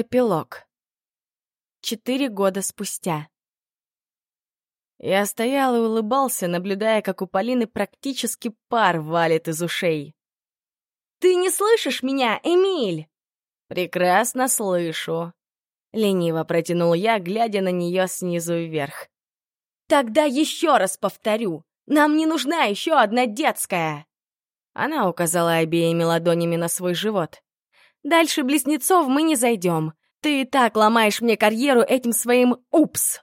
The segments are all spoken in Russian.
Эпилог. Четыре года спустя. Я стоял и улыбался, наблюдая, как у Полины практически пар валит из ушей. «Ты не слышишь меня, Эмиль?» «Прекрасно слышу», — лениво протянул я, глядя на нее снизу вверх. «Тогда еще раз повторю. Нам не нужна еще одна детская!» Она указала обеими ладонями на свой живот. «Дальше близнецов мы не зайдем. Ты и так ломаешь мне карьеру этим своим «упс».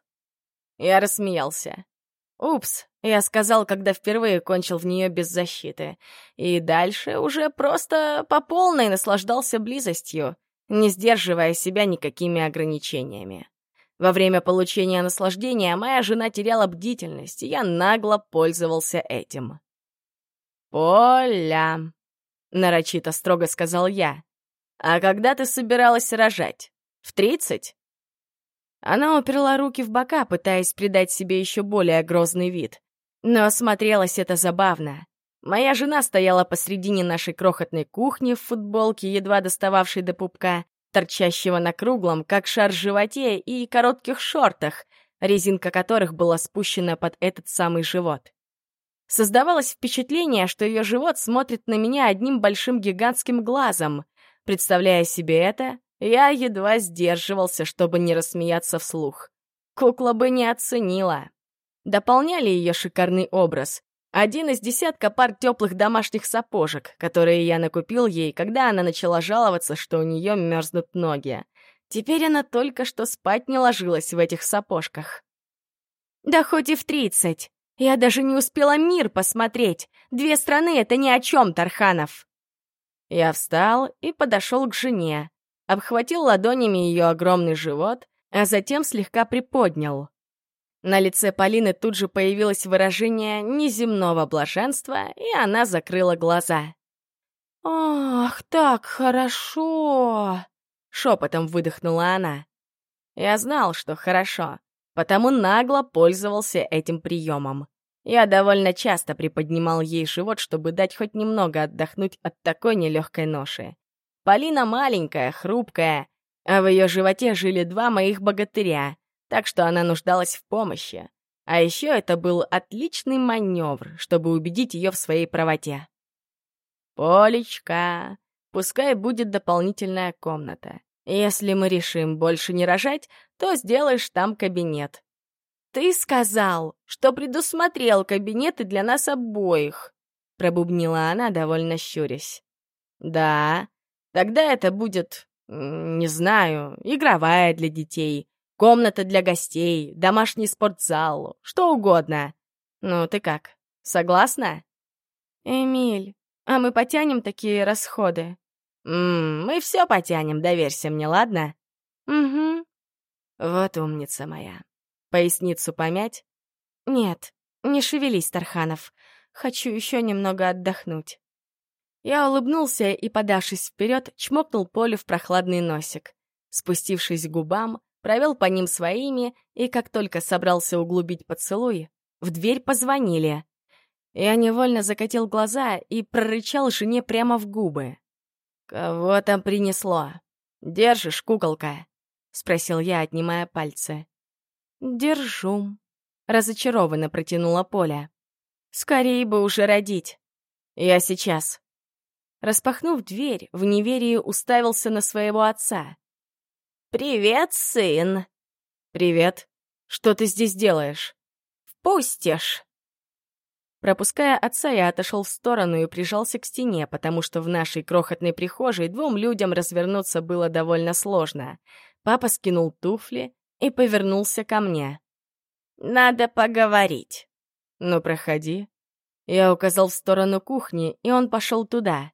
Я рассмеялся. «Упс», я сказал, когда впервые кончил в нее без защиты. И дальше уже просто по полной наслаждался близостью, не сдерживая себя никакими ограничениями. Во время получения наслаждения моя жена теряла бдительность, и я нагло пользовался этим. «Поля», — нарочито строго сказал я, — «а когда ты собиралась рожать? В тридцать?» Она уперла руки в бока, пытаясь придать себе еще более грозный вид. Но смотрелось это забавно. Моя жена стояла посредине нашей крохотной кухни в футболке, едва достававшей до пупка, торчащего на круглом, как шар животе, и коротких шортах, резинка которых была спущена под этот самый живот. Создавалось впечатление, что ее живот смотрит на меня одним большим гигантским глазом. Представляя себе это, я едва сдерживался, чтобы не рассмеяться вслух. Кукла бы не оценила. Дополняли ее шикарный образ. Один из десятка пар теплых домашних сапожек, которые я накупил ей, когда она начала жаловаться, что у нее мерзнут ноги. Теперь она только что спать не ложилась в этих сапожках. «Да хоть и в тридцать!» Я даже не успела мир посмотреть. Две страны — это ни о чем, Тарханов. Я встал и подошел к жене, обхватил ладонями ее огромный живот, а затем слегка приподнял. На лице Полины тут же появилось выражение неземного блаженства, и она закрыла глаза. «Ах, так хорошо!» — шепотом выдохнула она. Я знал, что хорошо потому нагло пользовался этим приемом. Я довольно часто приподнимал ей живот, чтобы дать хоть немного отдохнуть от такой нелегкой ноши. Полина маленькая, хрупкая, а в ее животе жили два моих богатыря, так что она нуждалась в помощи. А еще это был отличный маневр, чтобы убедить ее в своей правоте. «Полечка, пускай будет дополнительная комната. Если мы решим больше не рожать, то сделаешь там кабинет. Ты сказал, что предусмотрел кабинеты для нас обоих, пробубнила она, довольно щурясь. Да, тогда это будет, не знаю, игровая для детей, комната для гостей, домашний спортзал, что угодно. Ну, ты как, согласна? Эмиль, а мы потянем такие расходы? «Ммм, мы все потянем, доверься мне, ладно?» «Угу». «Вот умница моя. Поясницу помять?» «Нет, не шевелись, Тарханов. Хочу еще немного отдохнуть». Я улыбнулся и, подавшись вперед, чмокнул Полю в прохладный носик. Спустившись к губам, провел по ним своими, и как только собрался углубить поцелуй, в дверь позвонили. Я невольно закатил глаза и прорычал жене прямо в губы. «Кого там принесло? Держишь, куколка?» — спросил я, отнимая пальцы. «Держу», — разочарованно протянула Поля. «Скорее бы уже родить. Я сейчас». Распахнув дверь, в неверии уставился на своего отца. «Привет, сын!» «Привет. Что ты здесь делаешь?» «Впустишь!» Пропуская отца, я отошел в сторону и прижался к стене, потому что в нашей крохотной прихожей двум людям развернуться было довольно сложно. Папа скинул туфли и повернулся ко мне. «Надо поговорить». «Ну, проходи». Я указал в сторону кухни, и он пошел туда.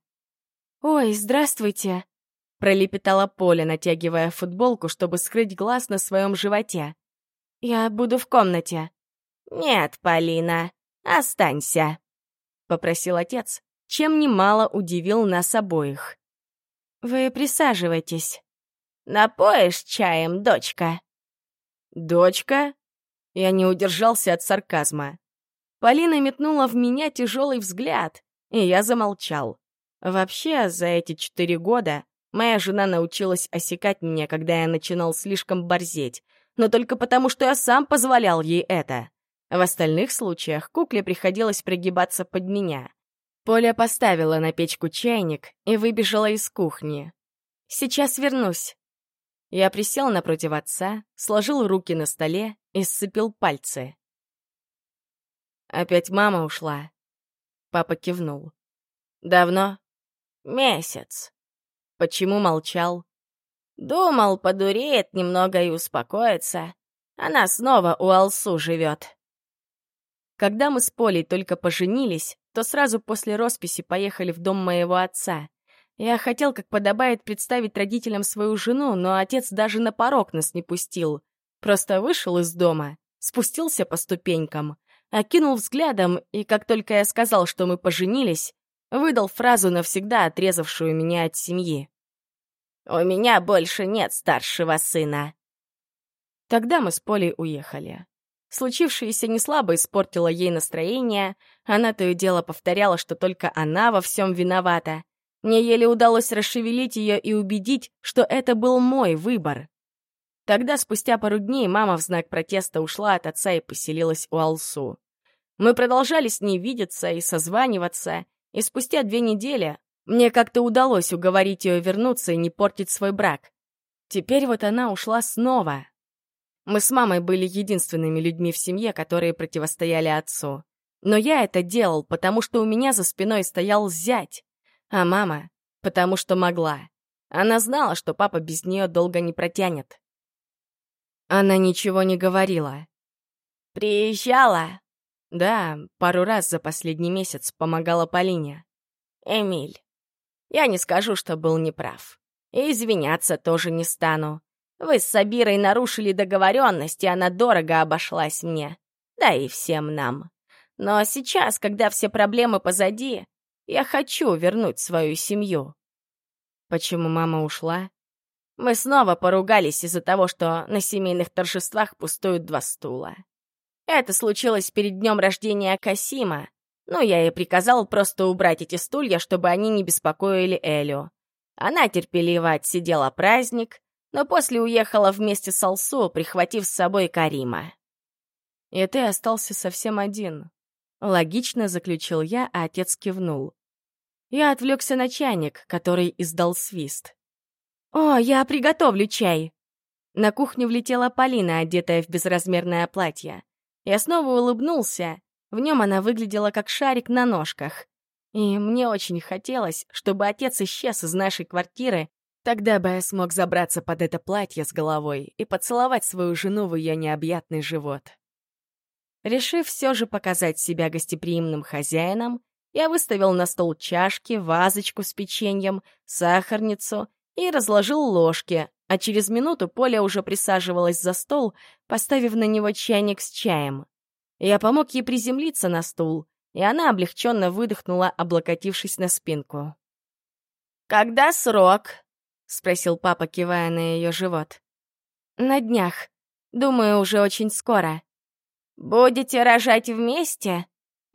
«Ой, здравствуйте», — пролепетала Поля, натягивая футболку, чтобы скрыть глаз на своем животе. «Я буду в комнате». «Нет, Полина, «Останься», — попросил отец, чем немало удивил нас обоих. «Вы присаживайтесь». «Напоишь чаем, дочка?» «Дочка?» Я не удержался от сарказма. Полина метнула в меня тяжелый взгляд, и я замолчал. Вообще, за эти четыре года Моя жена научилась осекать меня, когда я начинал слишком борзеть, но только потому, что я сам позволял ей это. В остальных случаях кукле приходилось пригибаться под меня. Поля поставила на печку чайник и выбежала из кухни. «Сейчас вернусь». Я присел напротив отца, сложил руки на столе и сцепил пальцы. «Опять мама ушла?» Папа кивнул. «Давно?» «Месяц». «Почему молчал?» «Думал, подуреет немного и успокоится. Она снова у Алсу живет». Когда мы с Полей только поженились, то сразу после росписи поехали в дом моего отца. Я хотел, как подобает, представить родителям свою жену, но отец даже на порог нас не пустил. Просто вышел из дома, спустился по ступенькам, окинул взглядом, и как только я сказал, что мы поженились, выдал фразу, навсегда отрезавшую меня от семьи. «У меня больше нет старшего сына». Тогда мы с Полей уехали. Случившееся неслабо испортило ей настроение, она то и дело повторяла, что только она во всем виновата. Мне еле удалось расшевелить ее и убедить, что это был мой выбор. Тогда, спустя пару дней, мама в знак протеста ушла от отца и поселилась у Алсу. Мы продолжали с ней видеться и созваниваться, и спустя две недели мне как-то удалось уговорить ее вернуться и не портить свой брак. Теперь вот она ушла снова. Мы с мамой были единственными людьми в семье, которые противостояли отцу. Но я это делал, потому что у меня за спиной стоял зять, а мама — потому что могла. Она знала, что папа без нее долго не протянет. Она ничего не говорила. «Приезжала?» Да, пару раз за последний месяц помогала Полине. «Эмиль, я не скажу, что был неправ. И извиняться тоже не стану. Вы с Сабирой нарушили договоренность, и она дорого обошлась мне. Да и всем нам. Но сейчас, когда все проблемы позади, я хочу вернуть свою семью». Почему мама ушла? Мы снова поругались из-за того, что на семейных торжествах пустуют два стула. Это случилось перед днем рождения Касима, но я ей приказал просто убрать эти стулья, чтобы они не беспокоили Элю. Она терпеливо отсидела праздник, но после уехала вместе с Алсу, прихватив с собой Карима. «И ты остался совсем один», — логично заключил я, а отец кивнул. Я отвлекся на чайник, который издал свист. «О, я приготовлю чай!» На кухню влетела Полина, одетая в безразмерное платье. Я снова улыбнулся. В нем она выглядела как шарик на ножках. И мне очень хотелось, чтобы отец исчез из нашей квартиры, тогда бы я смог забраться под это платье с головой и поцеловать свою жену в ее необъятный живот. Решив все же показать себя гостеприимным хозяином, я выставил на стол чашки, вазочку с печеньем, сахарницу и разложил ложки, а через минуту Поля уже присаживалась за стол, поставив на него чайник с чаем. Я помог ей приземлиться на стул, и она облегченно выдохнула, облокотившись на спинку. «Когда срок?» — спросил папа, кивая на ее живот. «На днях. Думаю, уже очень скоро». «Будете рожать вместе?»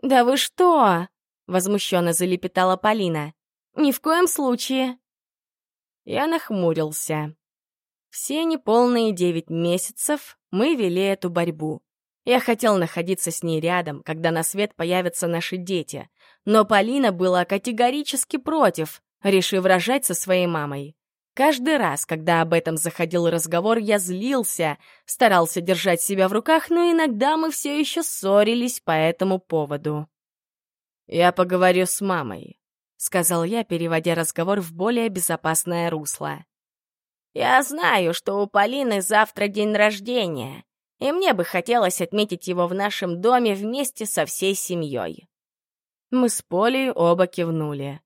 «Да вы что?» — возмущенно залепетала Полина. «Ни в коем случае». Я нахмурился. Все неполные девять месяцев мы вели эту борьбу. Я хотел находиться с ней рядом, когда на свет появятся наши дети. Но Полина была категорически против, решив рожать со своей мамой. Каждый раз, когда об этом заходил разговор, я злился, старался держать себя в руках, но иногда мы все еще ссорились по этому поводу. «Я поговорю с мамой», — сказал я, переводя разговор в более безопасное русло. «Я знаю, что у Полины завтра день рождения, и мне бы хотелось отметить его в нашем доме вместе со всей семьей». Мы с Полей оба кивнули.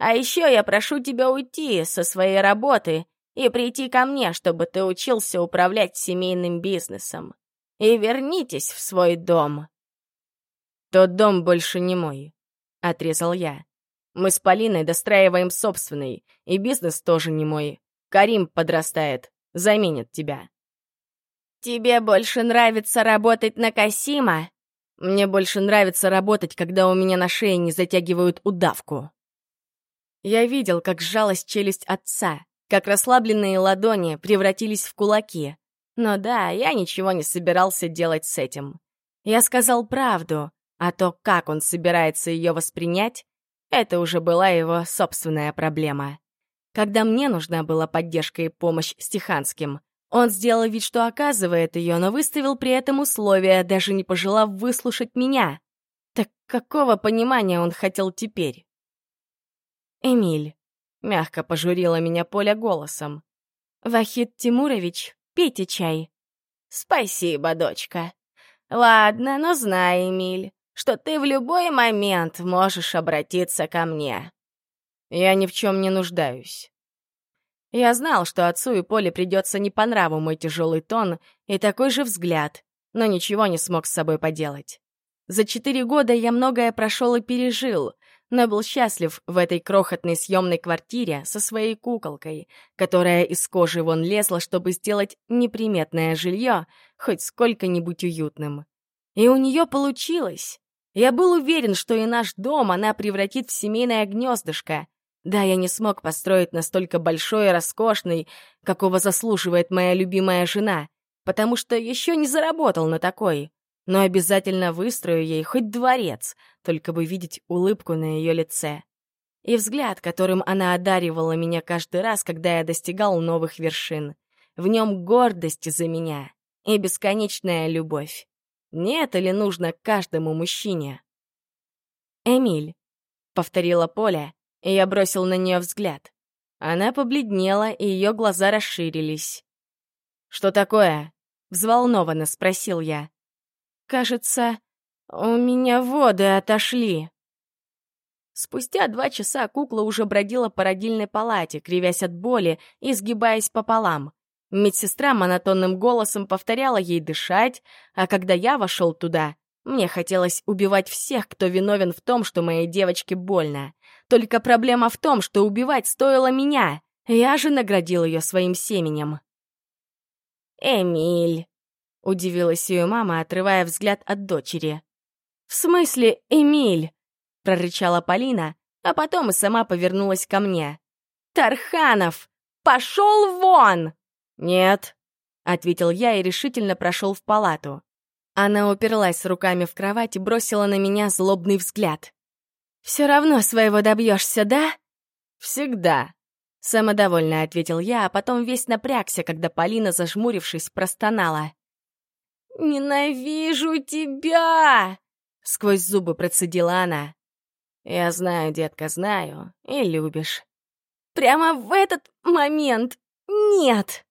«А еще я прошу тебя уйти со своей работы и прийти ко мне, чтобы ты учился управлять семейным бизнесом. И вернитесь в свой дом». «Тот дом больше не мой», — отрезал я. Мы с Полиной достраиваем собственный, и бизнес тоже не мой. Карим подрастает, заменит тебя. Тебе больше нравится работать на Касима? Мне больше нравится работать, когда у меня на шее не затягивают удавку. Я видел, как сжалась челюсть отца, как расслабленные ладони превратились в кулаки. Но да, я ничего не собирался делать с этим. Я сказал правду, а то, как он собирается ее воспринять, это уже была его собственная проблема. Когда мне нужна была поддержка и помощь Стеханским, он сделал вид, что оказывает ее, но выставил при этом условия, даже не пожелав выслушать меня. Так какого понимания он хотел теперь? «Эмиль», — мягко пожурила меня Поля голосом. «Вахид Тимурович, пейте чай». «Спасибо, дочка. Ладно, но знай, Эмиль, что ты в любой момент можешь обратиться ко мне». «Я ни в чем не нуждаюсь». Я знал, что отцу и Поле придется не по нраву мой тяжелый тон и такой же взгляд, но ничего не смог с собой поделать. За четыре года я многое прошел и пережил, но был счастлив в этой крохотной съемной квартире со своей куколкой, которая из кожи вон лезла, чтобы сделать неприметное жилье хоть сколько-нибудь уютным. И у нее получилось. Я был уверен, что и наш дом она превратит в семейное гнездышко. Да, я не смог построить настолько большой и роскошный, какого заслуживает моя любимая жена, потому что еще не заработал на такой но обязательно выстрою ей хоть дворец, только бы видеть улыбку на ее лице. И взгляд, которым она одаривала меня каждый раз, когда я достигал новых вершин. В нем гордость за меня и бесконечная любовь. Не это ли нужно каждому мужчине? «Эмиль», — повторила Поля, и я бросил на нее взгляд. Она побледнела, и ее глаза расширились. «Что такое?» — взволнованно спросил я. Кажется, у меня воды отошли. Спустя два часа кукла уже бродила по родильной палате, кривясь от боли и сгибаясь пополам. Медсестра монотонным голосом повторяла ей дышать, а когда я вошел туда, мне хотелось убивать всех, кто виновен в том, что моей девочке больно. Только проблема в том, что убивать стоило меня. Я же наградил ее своим семенем. «Эмиль», — удивилась ее мама, отрывая взгляд от дочери. «В смысле, Эмиль?» — прорычала Полина, а потом и сама повернулась ко мне. «Тарханов! Пошел вон!» «Нет», — ответил я и решительно прошел в палату. Она уперлась руками в кровать и бросила на меня злобный взгляд. «Все равно своего добьешься, да?» «Всегда», — самодовольно ответил я, а потом весь напрягся, когда Полина, зажмурившись, простонала. «Ненавижу тебя!» — сквозь зубы процедила она. «Я знаю, детка, знаю. И любишь». «Прямо в этот момент нет!»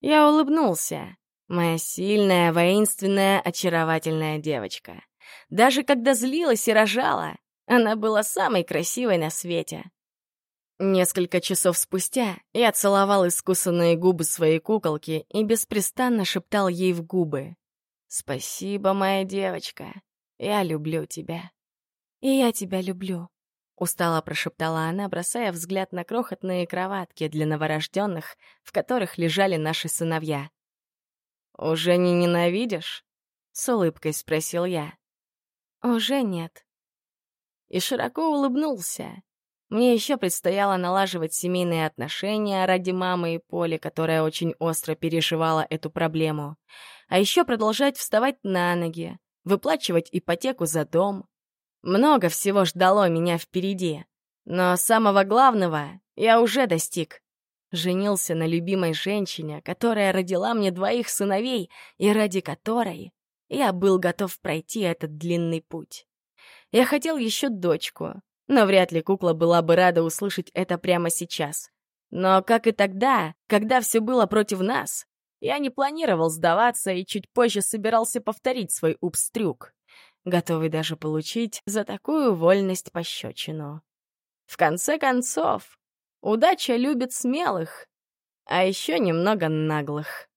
Я улыбнулся. Моя сильная, воинственная, очаровательная девочка. Даже когда злилась и рожала, она была самой красивой на свете. Несколько часов спустя я целовал искусанные губы своей куколки и беспрестанно шептал ей в губы. «Спасибо, моя девочка. Я люблю тебя». «И я тебя люблю», — устало прошептала она, бросая взгляд на крохотные кроватки для новорожденных, в которых лежали наши сыновья. «Уже не ненавидишь?» — с улыбкой спросил я. «Уже нет». И широко улыбнулся, мне еще предстояло налаживать семейные отношения ради мамы и Поли, которая очень остро переживала эту проблему. А еще продолжать вставать на ноги, выплачивать ипотеку за дом. Много всего ждало меня впереди. Но самого главного я уже достиг. Женился на любимой женщине, которая родила мне двоих сыновей и ради которой я был готов пройти этот длинный путь. Я хотел еще дочку, но вряд ли кукла была бы рада услышать это прямо сейчас. Но, как и тогда, когда все было против нас, я не планировал сдаваться и чуть позже собирался повторить свой упс-трюк, готовый даже получить за такую вольность пощечину. В конце концов, удача любит смелых, а еще немного наглых.